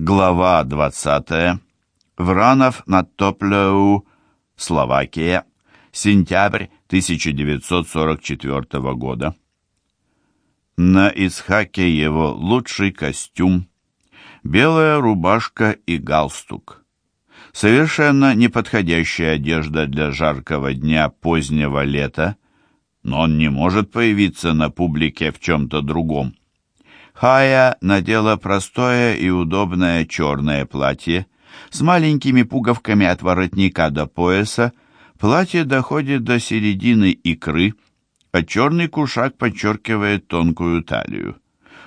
Глава 20. Вранов над Топлеу, Словакия. Сентябрь 1944 года. На Исхаке его лучший костюм, белая рубашка и галстук. Совершенно неподходящая одежда для жаркого дня позднего лета, но он не может появиться на публике в чем-то другом. Хая надела простое и удобное черное платье с маленькими пуговками от воротника до пояса. Платье доходит до середины икры, а черный кушак подчеркивает тонкую талию.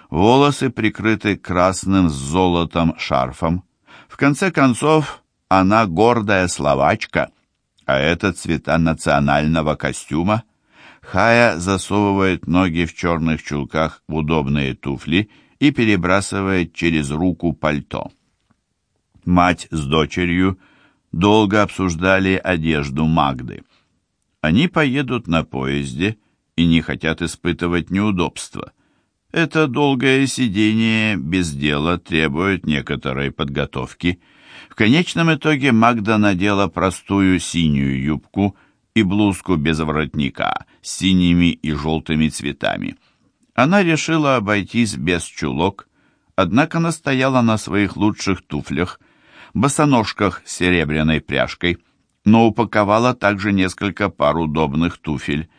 Волосы прикрыты красным с золотом шарфом. В конце концов, она гордая словачка, а это цвета национального костюма. Хая засовывает ноги в черных чулках в удобные туфли и перебрасывает через руку пальто. Мать с дочерью долго обсуждали одежду Магды. Они поедут на поезде и не хотят испытывать неудобства. Это долгое сидение без дела требует некоторой подготовки. В конечном итоге Магда надела простую синюю юбку – и блузку без воротника синими и желтыми цветами. Она решила обойтись без чулок, однако настояла на своих лучших туфлях, босоножках с серебряной пряжкой, но упаковала также несколько пар удобных туфель.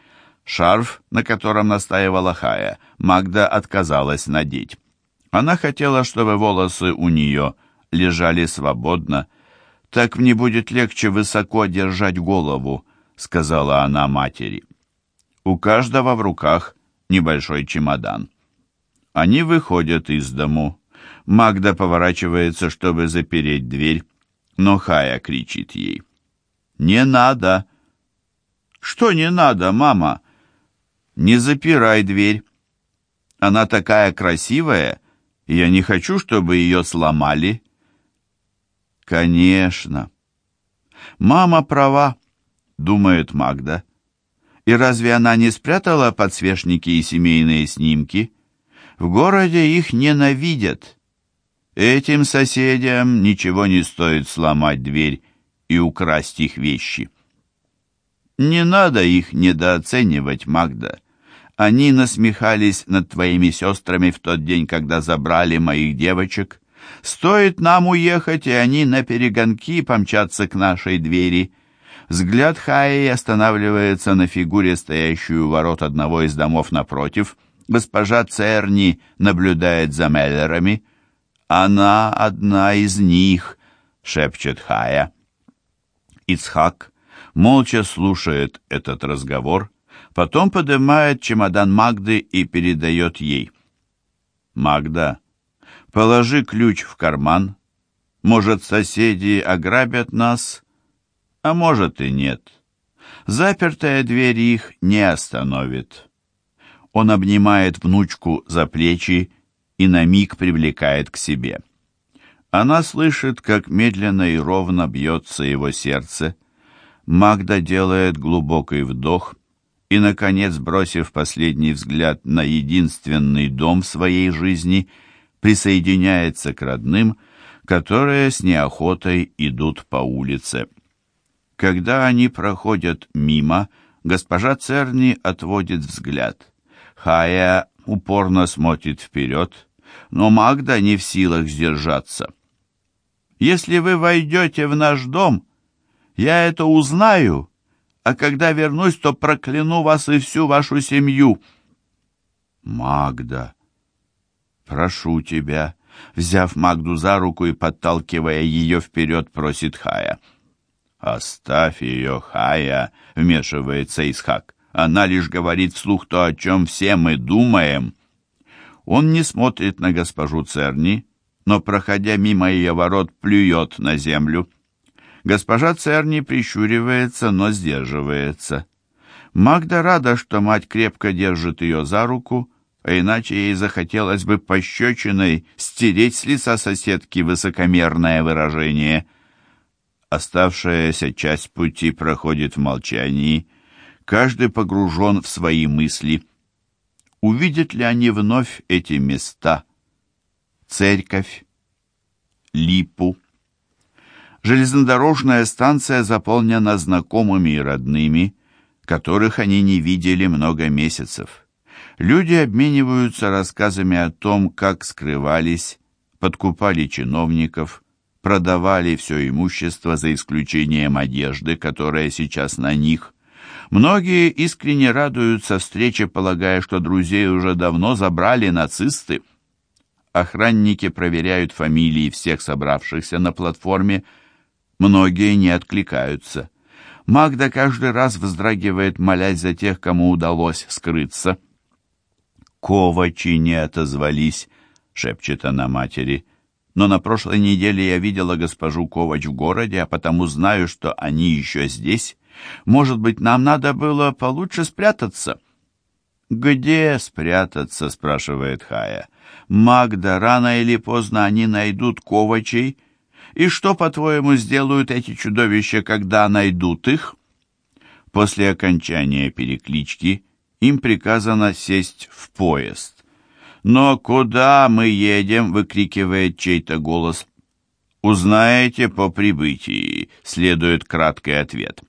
Шарф, на котором настаивала Хая, Магда отказалась надеть. Она хотела, чтобы волосы у нее лежали свободно, так мне будет легче высоко держать голову, сказала она матери. У каждого в руках небольшой чемодан. Они выходят из дому. Магда поворачивается, чтобы запереть дверь, но Хая кричит ей. «Не надо!» «Что не надо, мама?» «Не запирай дверь. Она такая красивая, я не хочу, чтобы ее сломали». «Конечно. Мама права думает Магда. И разве она не спрятала подсвечники и семейные снимки? В городе их ненавидят. Этим соседям ничего не стоит сломать дверь и украсть их вещи. Не надо их недооценивать, Магда. Они насмехались над твоими сестрами в тот день, когда забрали моих девочек. Стоит нам уехать, и они на перегонки помчатся к нашей двери. Взгляд Хаи останавливается на фигуре, стоящей у ворот одного из домов напротив. Госпожа Церни наблюдает за Меллерами. «Она одна из них», — шепчет Хая. Ицхак молча слушает этот разговор, потом поднимает чемодан Магды и передает ей. «Магда, положи ключ в карман. Может, соседи ограбят нас, а может и нет. Запертая дверь их не остановит. Он обнимает внучку за плечи и на миг привлекает к себе. Она слышит, как медленно и ровно бьется его сердце. Магда делает глубокий вдох и, наконец, бросив последний взгляд на единственный дом в своей жизни, присоединяется к родным, которые с неохотой идут по улице. Когда они проходят мимо, госпожа Церни отводит взгляд. Хая упорно смотрит вперед, но Магда не в силах сдержаться. «Если вы войдете в наш дом, я это узнаю, а когда вернусь, то прокляну вас и всю вашу семью». «Магда, прошу тебя», взяв Магду за руку и подталкивая ее вперед, просит Хая. «Оставь ее, Хая», — вмешивается Исхак. «Она лишь говорит вслух то, о чем все мы думаем». Он не смотрит на госпожу Церни, но, проходя мимо ее ворот, плюет на землю. Госпожа Церни прищуривается, но сдерживается. Магда рада, что мать крепко держит ее за руку, а иначе ей захотелось бы пощечиной стереть с лица соседки высокомерное выражение — Оставшаяся часть пути проходит в молчании, каждый погружен в свои мысли. Увидят ли они вновь эти места? Церковь, липу. Железнодорожная станция заполнена знакомыми и родными, которых они не видели много месяцев. Люди обмениваются рассказами о том, как скрывались, подкупали чиновников, продавали все имущество за исключением одежды, которая сейчас на них. Многие искренне радуются встрече, полагая, что друзей уже давно забрали нацисты. Охранники проверяют фамилии всех собравшихся на платформе, многие не откликаются. Магда каждый раз вздрагивает, молясь за тех, кому удалось скрыться. «Ковачи не отозвались», — шепчет она матери. «Но на прошлой неделе я видела госпожу Ковач в городе, а потому знаю, что они еще здесь. Может быть, нам надо было получше спрятаться?» «Где спрятаться?» — спрашивает Хая. «Магда, рано или поздно они найдут Ковачей, и что, по-твоему, сделают эти чудовища, когда найдут их? После окончания переклички им приказано сесть в поезд. «Но куда мы едем?» — выкрикивает чей-то голос. «Узнаете по прибытии», — следует краткий ответ.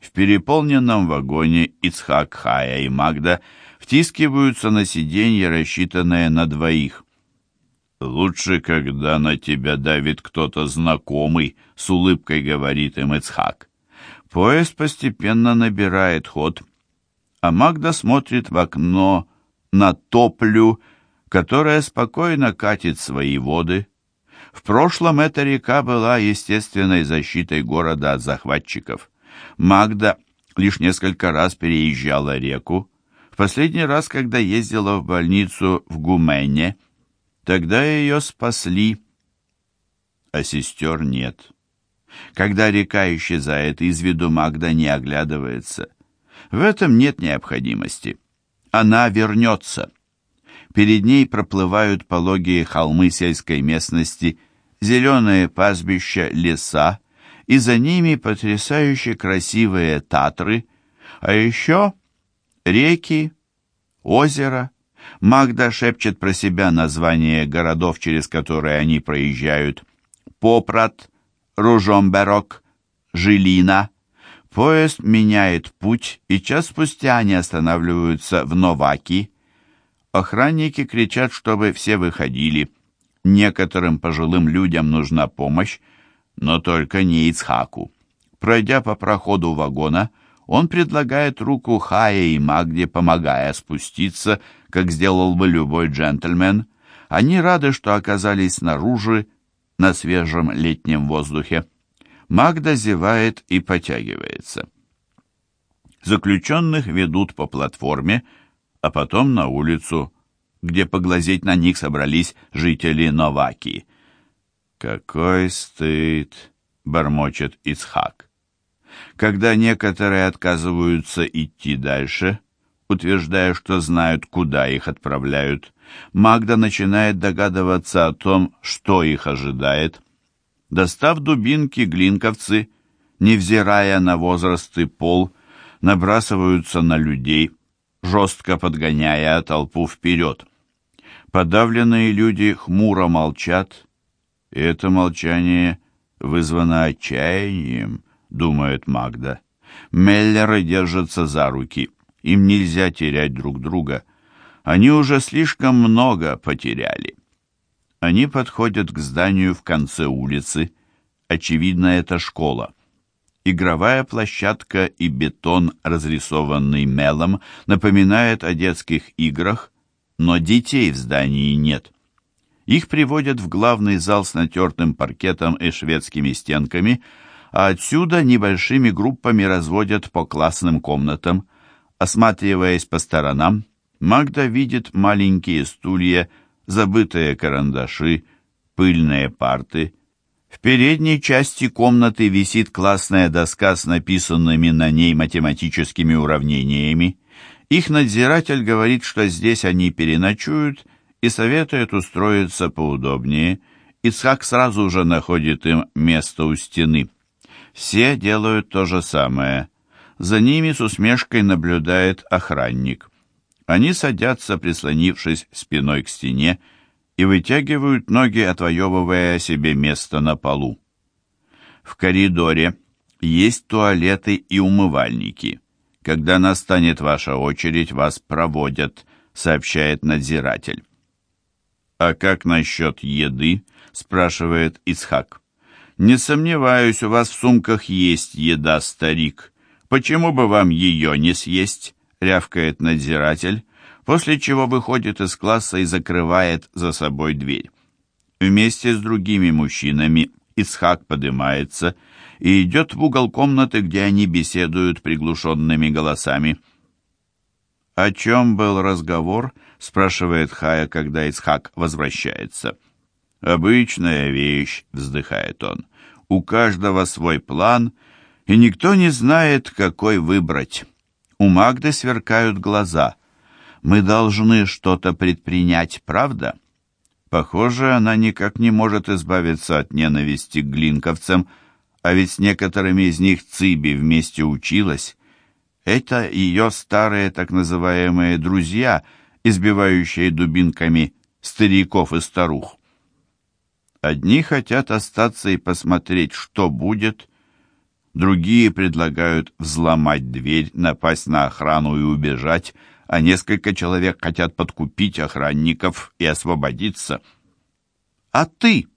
В переполненном вагоне Ицхак, Хая и Магда втискиваются на сиденье, рассчитанное на двоих. «Лучше, когда на тебя давит кто-то знакомый», — с улыбкой говорит им Ицхак. Поезд постепенно набирает ход, а Магда смотрит в окно на топлю, которая спокойно катит свои воды. В прошлом эта река была естественной защитой города от захватчиков. Магда лишь несколько раз переезжала реку. В последний раз, когда ездила в больницу в Гумене, Тогда ее спасли, а сестер нет. Когда река исчезает из виду, Магда не оглядывается. В этом нет необходимости. Она вернется. Перед ней проплывают пологие холмы сельской местности, зеленые пастбища, леса, и за ними потрясающе красивые Татры, а еще реки, озера, Магда шепчет про себя название городов, через которые они проезжают. Попрат, Ружомберок, Жилина. Поезд меняет путь, и час спустя они останавливаются в Новаки. Охранники кричат, чтобы все выходили. Некоторым пожилым людям нужна помощь, но только не Ицхаку. Пройдя по проходу вагона, он предлагает руку Хае и Магде, помогая спуститься, как сделал бы любой джентльмен. Они рады, что оказались снаружи, на свежем летнем воздухе. Магда зевает и потягивается. Заключенных ведут по платформе, а потом на улицу, где поглазеть на них собрались жители Новаки. «Какой стыд!» — бормочет Ицхак. Когда некоторые отказываются идти дальше, утверждая, что знают, куда их отправляют, Магда начинает догадываться о том, что их ожидает. Достав дубинки, глинковцы, невзирая на возраст и пол, набрасываются на людей, жестко подгоняя толпу вперед. Подавленные люди хмуро молчат, и это молчание вызвано отчаянием, думает Магда. Меллеры держатся за руки. Им нельзя терять друг друга. Они уже слишком много потеряли. Они подходят к зданию в конце улицы. Очевидно, это школа. Игровая площадка и бетон, разрисованный мелом, напоминает о детских играх, но детей в здании нет. Их приводят в главный зал с натертым паркетом и шведскими стенками – а отсюда небольшими группами разводят по классным комнатам. Осматриваясь по сторонам, Магда видит маленькие стулья, забытые карандаши, пыльные парты. В передней части комнаты висит классная доска с написанными на ней математическими уравнениями. Их надзиратель говорит, что здесь они переночуют и советует устроиться поудобнее. Ицхак сразу же находит им место у стены. Все делают то же самое. За ними с усмешкой наблюдает охранник. Они садятся, прислонившись спиной к стене, и вытягивают ноги, отвоевывая себе место на полу. В коридоре есть туалеты и умывальники. Когда настанет ваша очередь, вас проводят, сообщает надзиратель. «А как насчет еды?» — спрашивает Исхак. «Не сомневаюсь, у вас в сумках есть еда, старик. Почему бы вам ее не съесть?» — рявкает надзиратель, после чего выходит из класса и закрывает за собой дверь. Вместе с другими мужчинами Исхак поднимается и идет в угол комнаты, где они беседуют приглушенными голосами. «О чем был разговор?» — спрашивает Хая, когда Исхак возвращается. «Обычная вещь», — вздыхает он. «У каждого свой план, и никто не знает, какой выбрать. У Магды сверкают глаза. Мы должны что-то предпринять, правда?» Похоже, она никак не может избавиться от ненависти к глинковцам, а ведь с некоторыми из них Циби вместе училась. Это ее старые так называемые «друзья», избивающие дубинками стариков и старух. Одни хотят остаться и посмотреть, что будет, другие предлагают взломать дверь, напасть на охрану и убежать, а несколько человек хотят подкупить охранников и освободиться. «А ты?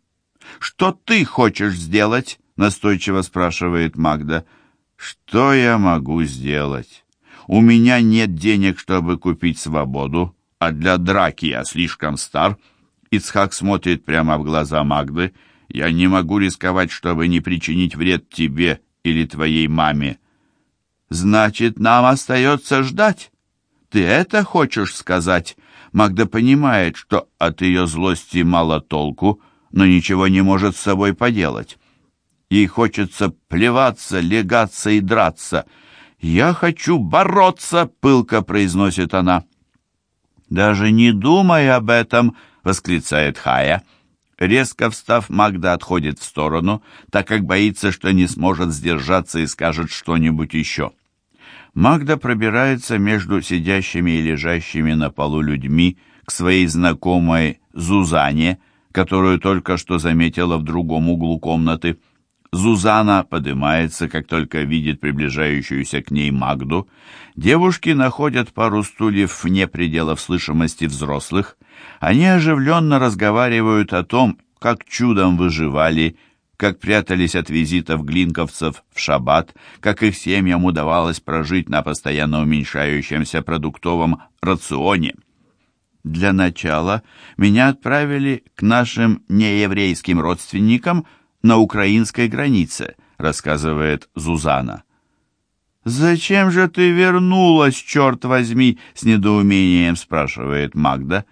Что ты хочешь сделать?» — настойчиво спрашивает Магда. «Что я могу сделать? У меня нет денег, чтобы купить свободу, а для драки я слишком стар». Ицхак смотрит прямо в глаза Магды. «Я не могу рисковать, чтобы не причинить вред тебе или твоей маме». «Значит, нам остается ждать?» Ты это хочешь сказать?» Магда понимает, что от ее злости мало толку, но ничего не может с собой поделать. Ей хочется плеваться, легаться и драться. «Я хочу бороться!» — пылко произносит она. «Даже не думай об этом!» — восклицает Хая. Резко встав, Магда отходит в сторону, так как боится, что не сможет сдержаться и скажет что-нибудь еще. Магда пробирается между сидящими и лежащими на полу людьми к своей знакомой Зузане, которую только что заметила в другом углу комнаты. Зузана поднимается, как только видит приближающуюся к ней Магду. Девушки находят пару стульев вне пределов слышимости взрослых. Они оживленно разговаривают о том, как чудом выживали, как прятались от визитов глинковцев в шаббат, как их семьям удавалось прожить на постоянно уменьшающемся продуктовом рационе. Для начала меня отправили к нашим нееврейским родственникам на украинской границе, рассказывает Зузана. «Зачем же ты вернулась, черт возьми?» — с недоумением спрашивает Магда.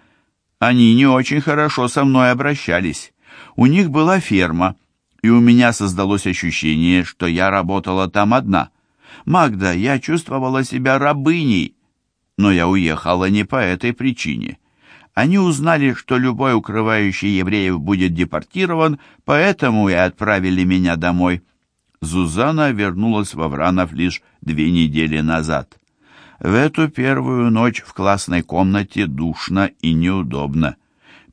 «Они не очень хорошо со мной обращались. У них была ферма» и у меня создалось ощущение, что я работала там одна. Магда, я чувствовала себя рабыней, но я уехала не по этой причине. Они узнали, что любой укрывающий евреев будет депортирован, поэтому и отправили меня домой. Зузана вернулась во Вранов лишь две недели назад. В эту первую ночь в классной комнате душно и неудобно.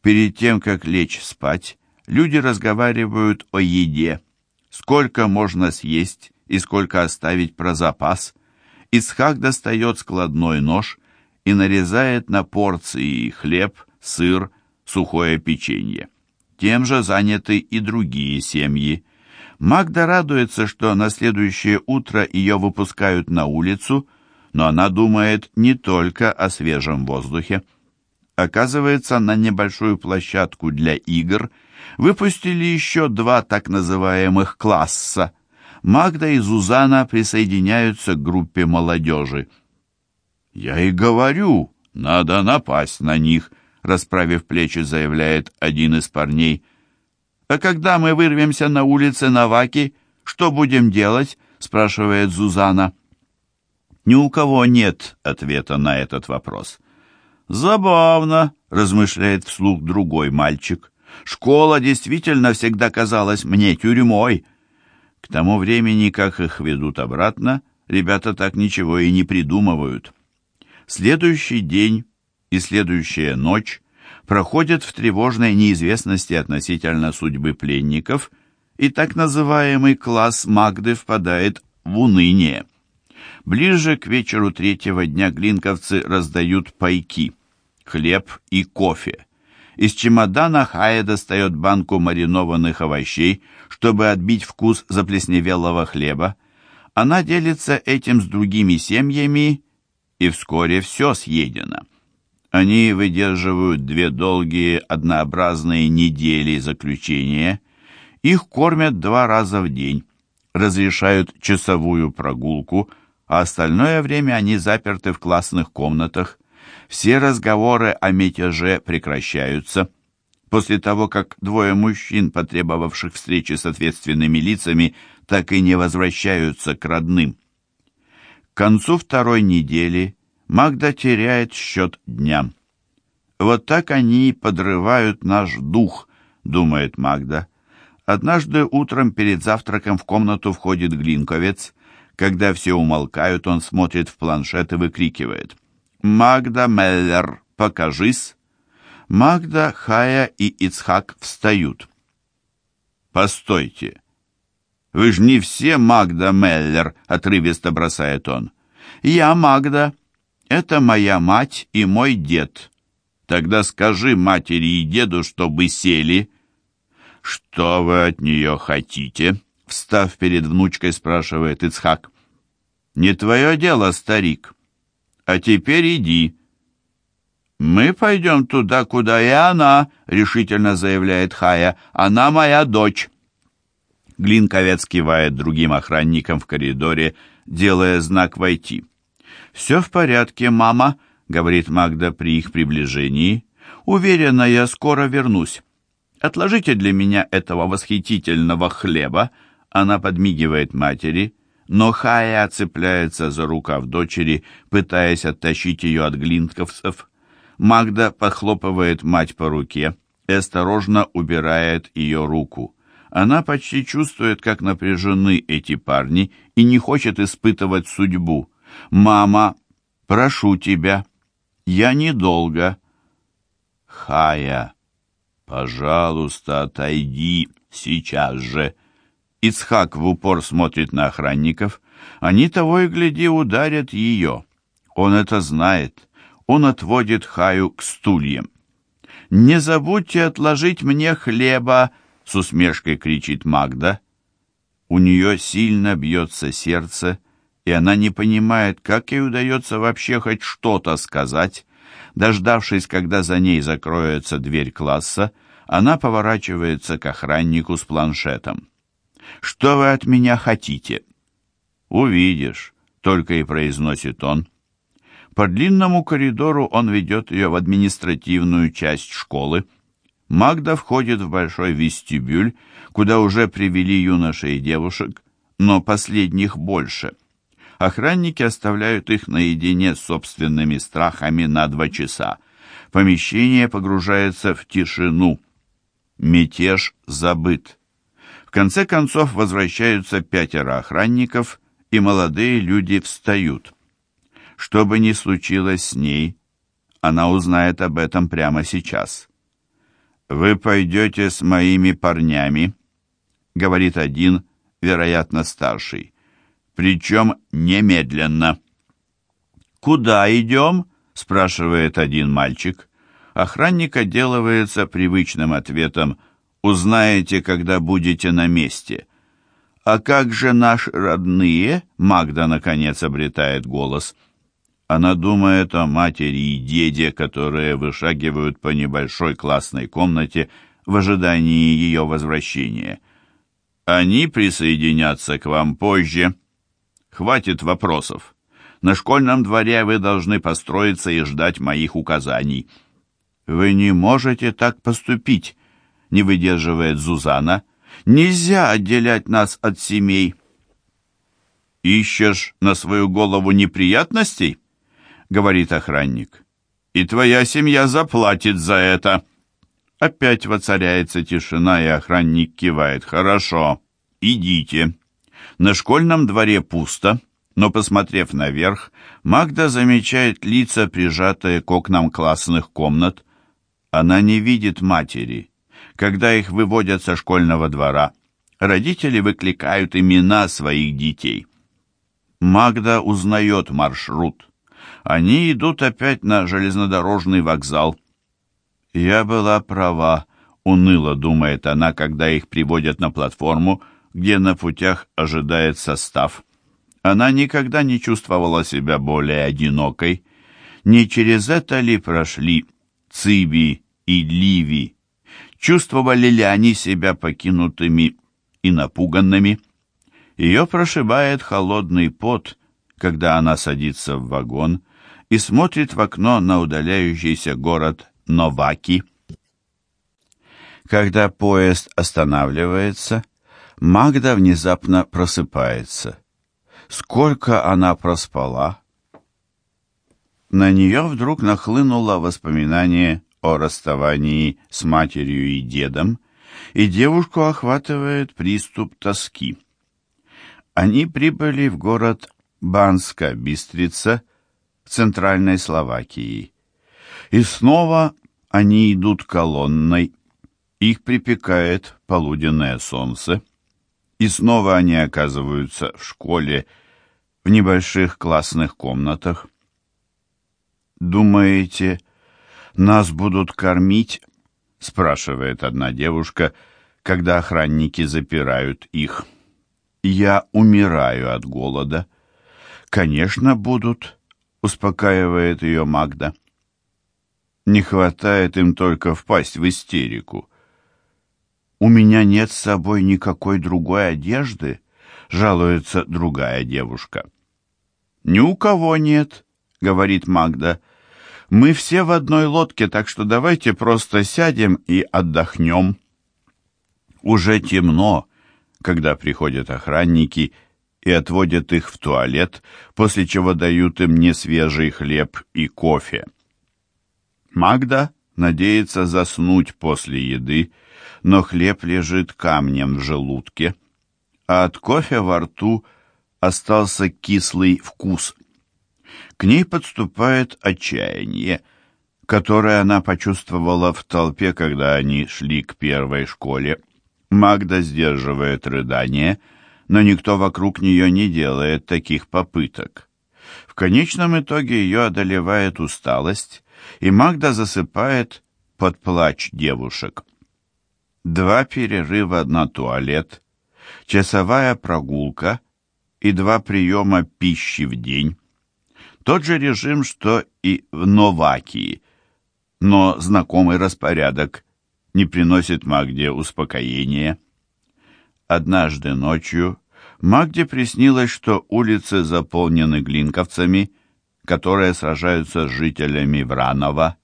Перед тем, как лечь спать, Люди разговаривают о еде, сколько можно съесть и сколько оставить про запас. Исхак достает складной нож и нарезает на порции хлеб, сыр, сухое печенье. Тем же заняты и другие семьи. Магда радуется, что на следующее утро ее выпускают на улицу, но она думает не только о свежем воздухе. Оказывается, на небольшую площадку для игр – выпустили еще два так называемых класса. Магда и Зузана присоединяются к группе молодежи. «Я и говорю, надо напасть на них», — расправив плечи, заявляет один из парней. «А когда мы вырвемся на улице Наваки, что будем делать?» — спрашивает Зузана. Ни у кого нет ответа на этот вопрос. «Забавно», — размышляет вслух другой мальчик. Школа действительно всегда казалась мне тюрьмой. К тому времени, как их ведут обратно, ребята так ничего и не придумывают. Следующий день и следующая ночь проходят в тревожной неизвестности относительно судьбы пленников, и так называемый класс Магды впадает в уныние. Ближе к вечеру третьего дня глинковцы раздают пайки, хлеб и кофе. Из чемодана Хая достает банку маринованных овощей, чтобы отбить вкус заплесневелого хлеба. Она делится этим с другими семьями, и вскоре все съедено. Они выдерживают две долгие однообразные недели заключения. Их кормят два раза в день, разрешают часовую прогулку, а остальное время они заперты в классных комнатах. Все разговоры о мятеже прекращаются. После того, как двое мужчин, потребовавших встречи с ответственными лицами, так и не возвращаются к родным. К концу второй недели Магда теряет счет дням. «Вот так они подрывают наш дух», — думает Магда. Однажды утром перед завтраком в комнату входит Глинковец. Когда все умолкают, он смотрит в планшет и выкрикивает. «Магда Меллер, покажись!» Магда, Хая и Ицхак встают. «Постойте! Вы же не все Магда Меллер!» — отрывисто бросает он. «Я Магда. Это моя мать и мой дед. Тогда скажи матери и деду, чтобы сели». «Что вы от нее хотите?» — встав перед внучкой, спрашивает Ицхак. «Не твое дело, старик. А теперь иди». «Мы пойдем туда, куда и она», — решительно заявляет Хая. «Она моя дочь». Глинковец кивает другим охранникам в коридоре, делая знак «Войти». «Все в порядке, мама», — говорит Магда при их приближении. «Уверена, я скоро вернусь. Отложите для меня этого восхитительного хлеба». Она подмигивает матери, но Хая цепляется за рукав дочери, пытаясь оттащить ее от глинковцев. Магда подхлопывает мать по руке и осторожно убирает ее руку. Она почти чувствует, как напряжены эти парни, и не хочет испытывать судьбу. «Мама, прошу тебя, я недолго». «Хая, пожалуйста, отойди сейчас же». Ицхак в упор смотрит на охранников. Они того и гляди ударят ее. Он это знает. Он отводит Хаю к стульям. «Не забудьте отложить мне хлеба!» — с усмешкой кричит Магда. У нее сильно бьется сердце, и она не понимает, как ей удается вообще хоть что-то сказать. Дождавшись, когда за ней закроется дверь класса, она поворачивается к охраннику с планшетом. «Что вы от меня хотите?» «Увидишь», — только и произносит он. По длинному коридору он ведет ее в административную часть школы. Магда входит в большой вестибюль, куда уже привели юношей и девушек, но последних больше — Охранники оставляют их наедине с собственными страхами на два часа. Помещение погружается в тишину. Мятеж забыт. В конце концов возвращаются пятеро охранников, и молодые люди встают. Что бы ни случилось с ней, она узнает об этом прямо сейчас. «Вы пойдете с моими парнями», — говорит один, вероятно, старший причем немедленно. «Куда идем?» — спрашивает один мальчик. Охранник отделывается привычным ответом «Узнаете, когда будете на месте». «А как же наши родные?» — Магда, наконец, обретает голос. Она думает о матери и деде, которые вышагивают по небольшой классной комнате в ожидании ее возвращения. «Они присоединятся к вам позже», Хватит вопросов. На школьном дворе вы должны построиться и ждать моих указаний. Вы не можете так поступить, не выдерживает Зузана. Нельзя отделять нас от семей. Ищешь на свою голову неприятностей? говорит охранник. И твоя семья заплатит за это. Опять воцаряется тишина, и охранник кивает. Хорошо, идите. На школьном дворе пусто, но, посмотрев наверх, Магда замечает лица, прижатые к окнам классных комнат. Она не видит матери. Когда их выводят со школьного двора, родители выкликают имена своих детей. Магда узнает маршрут. Они идут опять на железнодорожный вокзал. «Я была права», — уныло думает она, когда их приводят на платформу, где на путях ожидает состав. Она никогда не чувствовала себя более одинокой. Не через это ли прошли Циби и Ливи? Чувствовали ли они себя покинутыми и напуганными? Ее прошибает холодный пот, когда она садится в вагон и смотрит в окно на удаляющийся город Новаки. Когда поезд останавливается, Магда внезапно просыпается. Сколько она проспала? На нее вдруг нахлынуло воспоминание о расставании с матерью и дедом, и девушку охватывает приступ тоски. Они прибыли в город Банска-Бистрица в Центральной Словакии. И снова они идут колонной, их припекает полуденное солнце, и снова они оказываются в школе, в небольших классных комнатах. «Думаете, нас будут кормить?» — спрашивает одна девушка, когда охранники запирают их. «Я умираю от голода». «Конечно, будут», — успокаивает ее Магда. «Не хватает им только впасть в истерику». «У меня нет с собой никакой другой одежды», — жалуется другая девушка. «Ни у кого нет», — говорит Магда. «Мы все в одной лодке, так что давайте просто сядем и отдохнем». Уже темно, когда приходят охранники и отводят их в туалет, после чего дают им несвежий хлеб и кофе. Магда надеется заснуть после еды, но хлеб лежит камнем в желудке, а от кофе во рту остался кислый вкус. К ней подступает отчаяние, которое она почувствовала в толпе, когда они шли к первой школе. Магда сдерживает рыдание, но никто вокруг нее не делает таких попыток. В конечном итоге ее одолевает усталость, и Магда засыпает под плач девушек два перерыва на туалет, часовая прогулка и два приема пищи в день. Тот же режим, что и в Новакии, но знакомый распорядок не приносит Магде успокоения. Однажды ночью Магде приснилось, что улицы заполнены глинковцами, которые сражаются с жителями Вранова.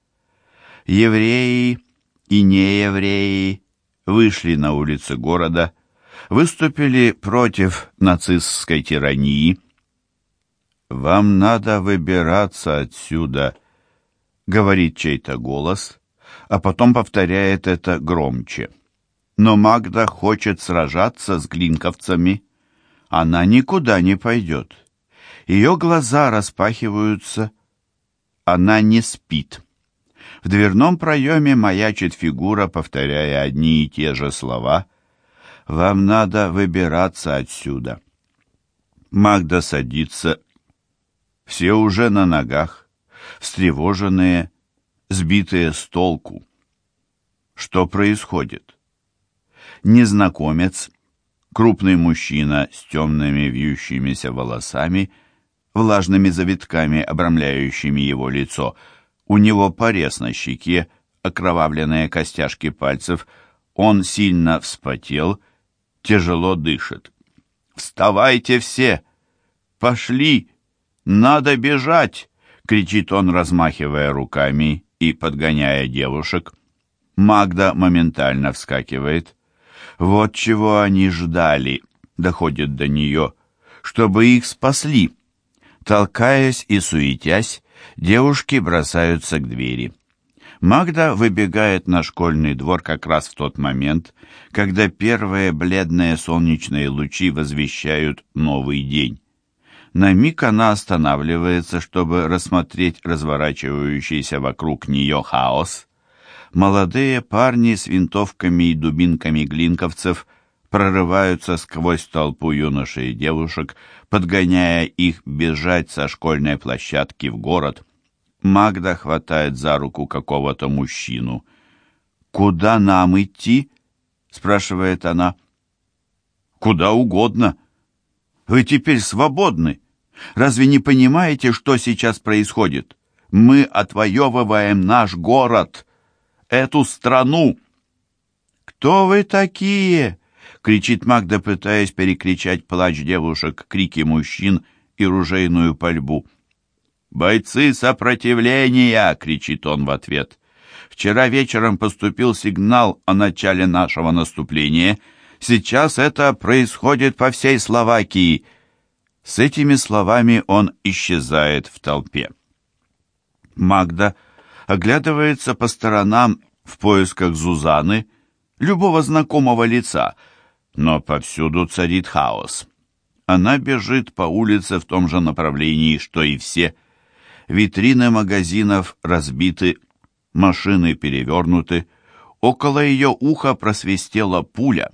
Евреи и неевреи вышли на улицы города, выступили против нацистской тирании. «Вам надо выбираться отсюда», — говорит чей-то голос, а потом повторяет это громче. Но Магда хочет сражаться с глинковцами. Она никуда не пойдет. Ее глаза распахиваются. Она не спит. В дверном проеме маячит фигура, повторяя одни и те же слова. «Вам надо выбираться отсюда». Магда садится. Все уже на ногах, встревоженные, сбитые с толку. Что происходит? Незнакомец, крупный мужчина с темными вьющимися волосами, влажными завитками, обрамляющими его лицо — у него порез на щеке, окровавленные костяшки пальцев. Он сильно вспотел, тяжело дышит. «Вставайте все! Пошли! Надо бежать!» — кричит он, размахивая руками и подгоняя девушек. Магда моментально вскакивает. «Вот чего они ждали!» — доходит до нее. «Чтобы их спасли!» Толкаясь и суетясь, Девушки бросаются к двери. Магда выбегает на школьный двор как раз в тот момент, когда первые бледные солнечные лучи возвещают новый день. На миг она останавливается, чтобы рассмотреть разворачивающийся вокруг нее хаос. Молодые парни с винтовками и дубинками глинковцев прорываются сквозь толпу юношей и девушек, подгоняя их бежать со школьной площадки в город. Магда хватает за руку какого-то мужчину. «Куда нам идти?» — спрашивает она. «Куда угодно. Вы теперь свободны. Разве не понимаете, что сейчас происходит? Мы отвоевываем наш город, эту страну». «Кто вы такие?» — кричит Магда, пытаясь перекричать плач девушек, крики мужчин и ружейную пальбу. «Бойцы сопротивления!» — кричит он в ответ. «Вчера вечером поступил сигнал о начале нашего наступления. Сейчас это происходит по всей Словакии». С этими словами он исчезает в толпе. Магда оглядывается по сторонам в поисках Зузаны, любого знакомого лица, но повсюду царит хаос. Она бежит по улице в том же направлении, что и все – Витрины магазинов разбиты, машины перевернуты. Около ее уха просвистела пуля.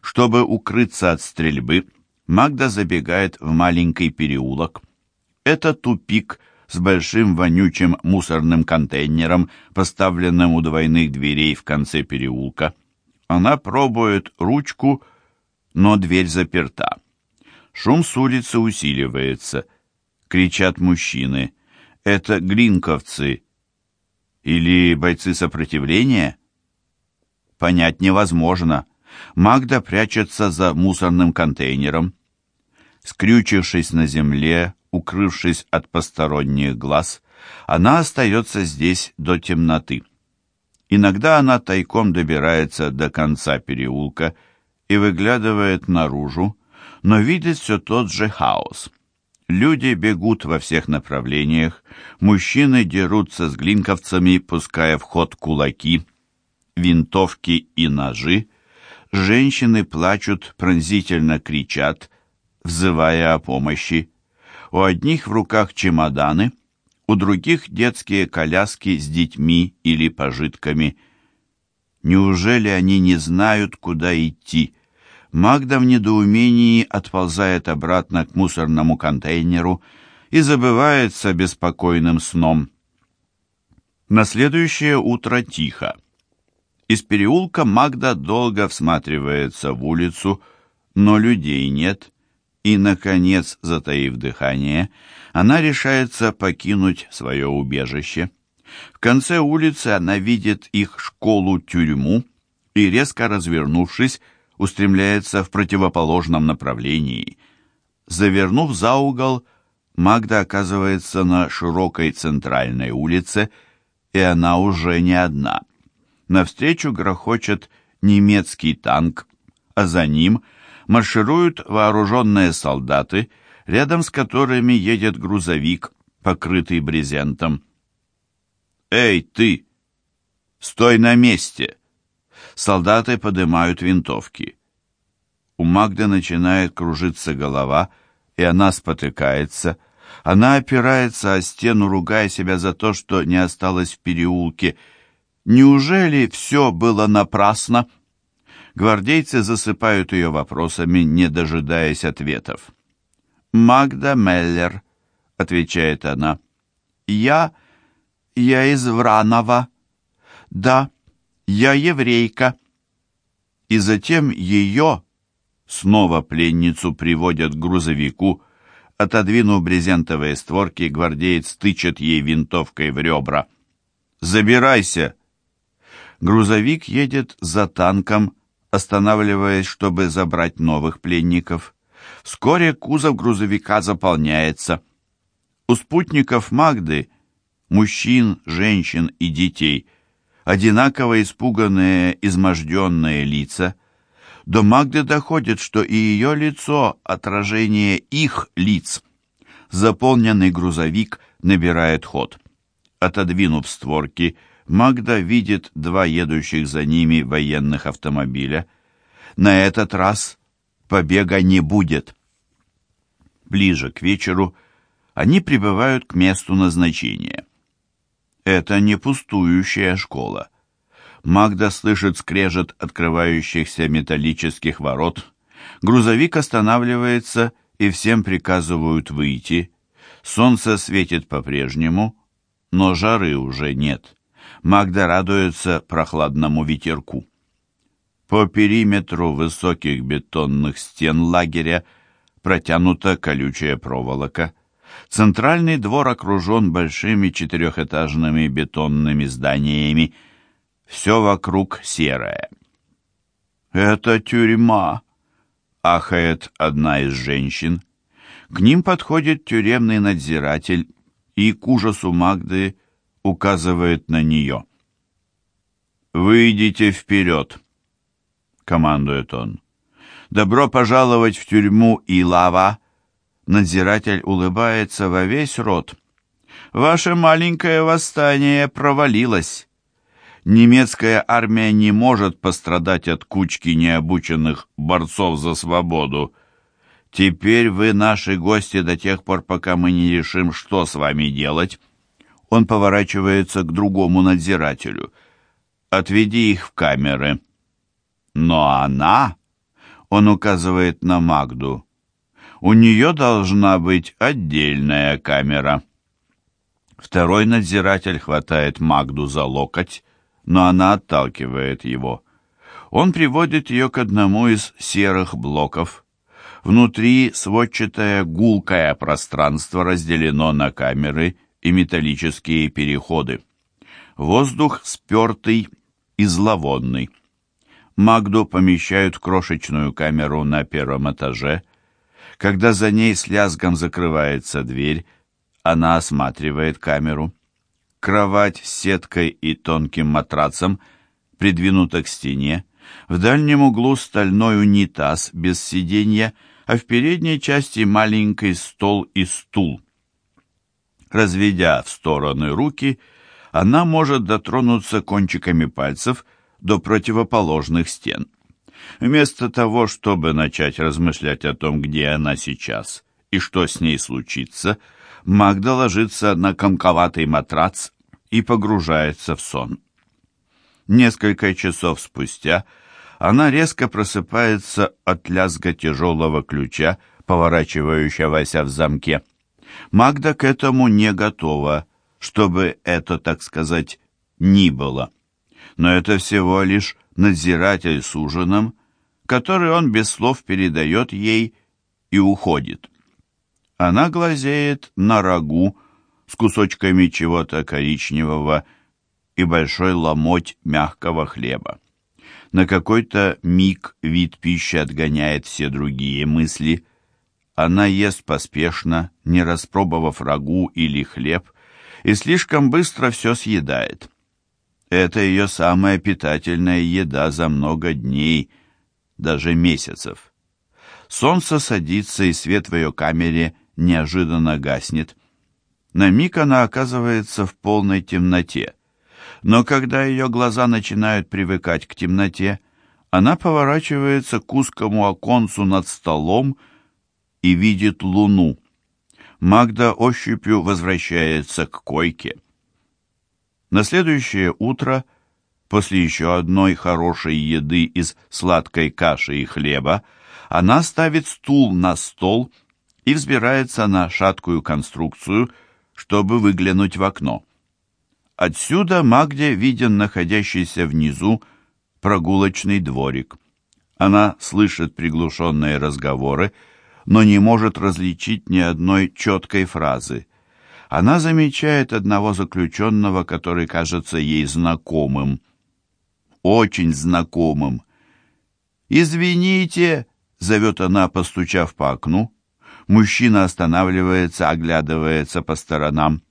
Чтобы укрыться от стрельбы, Магда забегает в маленький переулок. Это тупик с большим вонючим мусорным контейнером, поставленным у двойных дверей в конце переулка. Она пробует ручку, но дверь заперта. Шум с улицы усиливается. Кричат мужчины. Это глинковцы или бойцы сопротивления? Понять невозможно. Магда прячется за мусорным контейнером. Скрючившись на земле, укрывшись от посторонних глаз, она остается здесь до темноты. Иногда она тайком добирается до конца переулка и выглядывает наружу, но видит все тот же хаос. Люди бегут во всех направлениях, мужчины дерутся с глинковцами, пуская в ход кулаки, винтовки и ножи, женщины плачут, пронзительно кричат, взывая о помощи. У одних в руках чемоданы, у других детские коляски с детьми или пожитками. Неужели они не знают, куда идти? Магда в недоумении отползает обратно к мусорному контейнеру и забывается беспокойным сном. На следующее утро тихо. Из переулка Магда долго всматривается в улицу, но людей нет, и, наконец, затаив дыхание, она решается покинуть свое убежище. В конце улицы она видит их школу-тюрьму и, резко развернувшись, устремляется в противоположном направлении. Завернув за угол, Магда оказывается на широкой центральной улице, и она уже не одна. Навстречу грохочет немецкий танк, а за ним маршируют вооруженные солдаты, рядом с которыми едет грузовик, покрытый брезентом. «Эй, ты! Стой на месте!» Солдаты поднимают винтовки. У Магды начинает кружиться голова, и она спотыкается. Она опирается о стену, ругая себя за то, что не осталась в переулке. Неужели все было напрасно? Гвардейцы засыпают ее вопросами, не дожидаясь ответов. «Магда Меллер», — отвечает она. «Я... я из Вранова». «Да, «Я еврейка». И затем ее, снова пленницу, приводят к грузовику. Отодвинув брезентовые створки, гвардеец тычет ей винтовкой в ребра. «Забирайся!» Грузовик едет за танком, останавливаясь, чтобы забрать новых пленников. Вскоре кузов грузовика заполняется. У спутников Магды, мужчин, женщин и детей, одинаково испуганные, изможденные лица. До Магды доходит, что и ее лицо — отражение их лиц. Заполненный грузовик набирает ход. Отодвинув створки, Магда видит два едущих за ними военных автомобиля. На этот раз побега не будет. Ближе к вечеру они прибывают к месту назначения. Это не пустующая школа. Магда слышит скрежет открывающихся металлических ворот. Грузовик останавливается, и всем приказывают выйти. Солнце светит по-прежнему, но жары уже нет. Магда радуется прохладному ветерку. По периметру высоких бетонных стен лагеря протянута колючая проволока. Центральный двор окружен большими четырехэтажными бетонными зданиями. Все вокруг серое. «Это тюрьма», — ахает одна из женщин. К ним подходит тюремный надзиратель и к ужасу Магды указывает на нее. «Выйдите вперед!» — командует он. «Добро пожаловать в тюрьму Илава!» Надзиратель улыбается во весь рот. «Ваше маленькое восстание провалилось. Немецкая армия не может пострадать от кучки необученных борцов за свободу. Теперь вы наши гости до тех пор, пока мы не решим, что с вами делать». Он поворачивается к другому надзирателю. «Отведи их в камеры». «Но она...» Он указывает на Магду. «У нее должна быть отдельная камера». Второй надзиратель хватает Магду за локоть, но она отталкивает его. Он приводит ее к одному из серых блоков. Внутри сводчатое гулкое пространство разделено на камеры и металлические переходы. Воздух спертый и зловонный. Магду помещают в крошечную камеру на первом этаже. Когда за ней с лязгом закрывается дверь, она осматривает камеру. Кровать с сеткой и тонким матрацем придвинута к стене. В дальнем углу стальной унитаз без сиденья, а в передней части маленький стол и стул. Разведя в стороны руки, она может дотронуться кончиками пальцев до противоположных стен. Вместо того, чтобы начать размышлять о том, где она сейчас и что с ней случится, Магда ложится на комковатый матрац и погружается в сон. Несколько часов спустя она резко просыпается от лязга тяжелого ключа, поворачивающегося в замке. Магда к этому не готова, чтобы это, так сказать, ни было. Но это всего лишь надзиратель с ужином, который он без слов передает ей и уходит. Она глазеет на рагу с кусочками чего-то коричневого и большой ломоть мягкого хлеба. На какой-то миг вид пищи отгоняет все другие мысли – она ест поспешно, не распробовав рагу или хлеб, и слишком быстро все съедает. Это ее самая питательная еда за много дней, даже месяцев. Солнце садится, и свет в ее камере неожиданно гаснет. На миг она оказывается в полной темноте. Но когда ее глаза начинают привыкать к темноте, она поворачивается к узкому оконцу над столом, и видит луну. Магда ощупью возвращается к койке. На следующее утро, после еще одной хорошей еды из сладкой каши и хлеба, она ставит стул на стол и взбирается на шаткую конструкцию, чтобы выглянуть в окно. Отсюда Магде виден находящийся внизу прогулочный дворик. Она слышит приглушенные разговоры, но не может различить ни одной четкой фразы. Она замечает одного заключенного, который кажется ей знакомым. Очень знакомым. «Извините!» — зовет она, постучав по окну. Мужчина останавливается, оглядывается по сторонам.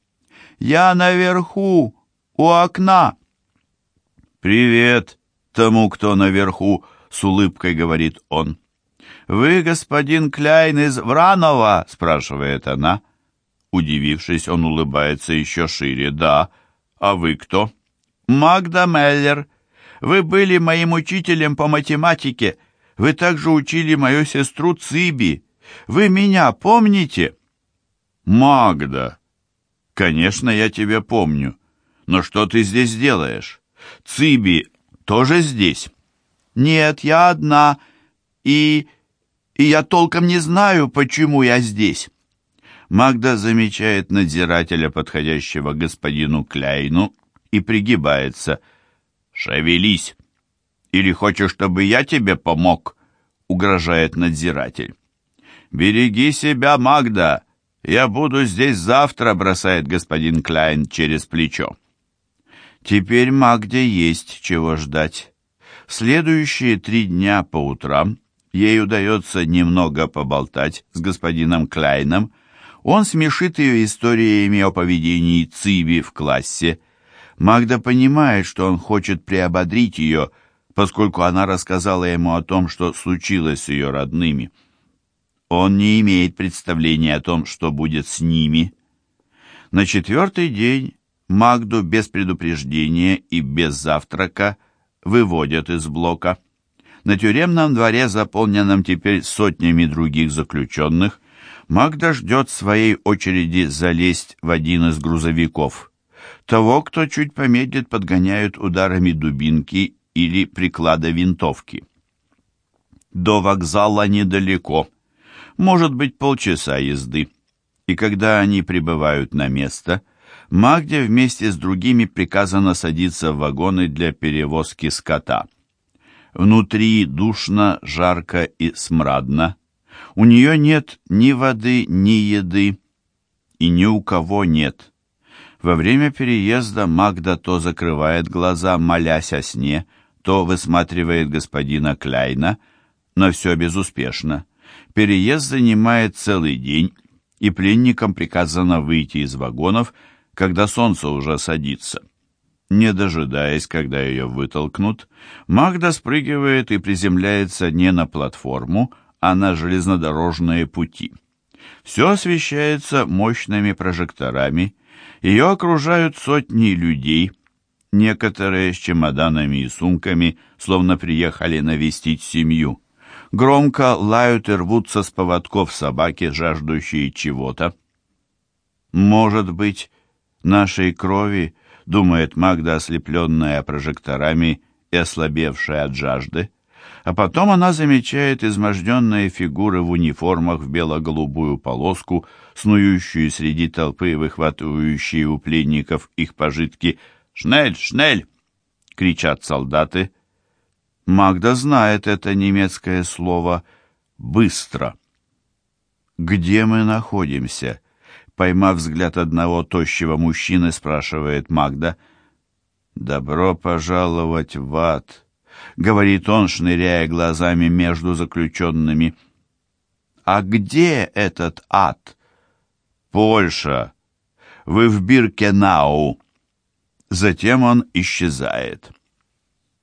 «Я наверху, у окна!» «Привет тому, кто наверху!» — с улыбкой говорит он. «Вы господин Кляйн из Вранова?» — спрашивает она. Удивившись, он улыбается еще шире. «Да. А вы кто?» «Магда Меллер. Вы были моим учителем по математике. Вы также учили мою сестру Циби. Вы меня помните?» «Магда. Конечно, я тебя помню. Но что ты здесь делаешь? Циби тоже здесь?» «Нет, я одна, и... и я толком не знаю, почему я здесь». Магда замечает надзирателя, подходящего господину Кляйну, и пригибается. «Шевелись! Или хочешь, чтобы я тебе помог?» — угрожает надзиратель. «Береги себя, Магда! Я буду здесь завтра», — бросает господин Кляйн через плечо. Теперь Магде есть чего ждать. В следующие три дня по утрам ей удается немного поболтать с господином Кляйном, он смешит ее историями о поведении Циби в классе. Магда понимает, что он хочет приободрить ее, поскольку она рассказала ему о том, что случилось с ее родными. Он не имеет представления о том, что будет с ними. На четвертый день Магду без предупреждения и без завтрака выводят из блока. На тюремном дворе, заполненном теперь сотнями других заключенных, Магда ждет своей очереди залезть в один из грузовиков. Того, кто чуть помедлит, подгоняют ударами дубинки или приклада винтовки. До вокзала недалеко, может быть полчаса езды. И когда они прибывают на место, Магде вместе с другими приказано садиться в вагоны для перевозки скота. Внутри душно, жарко и смрадно. У нее нет ни воды, ни еды, и ни у кого нет. Во время переезда Магда то закрывает глаза, молясь о сне, то высматривает господина Кляйна, но все безуспешно. Переезд занимает целый день, и пленникам приказано выйти из вагонов, когда солнце уже садится. Не дожидаясь, когда ее вытолкнут, Магда спрыгивает и приземляется не на платформу, а на железнодорожные пути. Все освещается мощными прожекторами, ее окружают сотни людей, некоторые с чемоданами и сумками, словно приехали навестить семью. Громко лают и рвутся с поводков собаки, жаждущие чего-то. «Может быть, нашей крови», — думает Магда, ослепленная прожекторами и ослабевшая от жажды. А потом она замечает изможденные фигуры в униформах в бело-голубую полоску, снующую среди толпы, выхватывающие у пленников их пожитки. «Шнель! Шнель!» — кричат солдаты. Магда знает это немецкое слово «быстро». «Где мы находимся?» Поймав взгляд одного тощего мужчины, спрашивает Магда. «Добро пожаловать в ад!» — говорит он, шныряя глазами между заключенными. «А где этот ад?» «Польша. Вы в Биркенау». Затем он исчезает.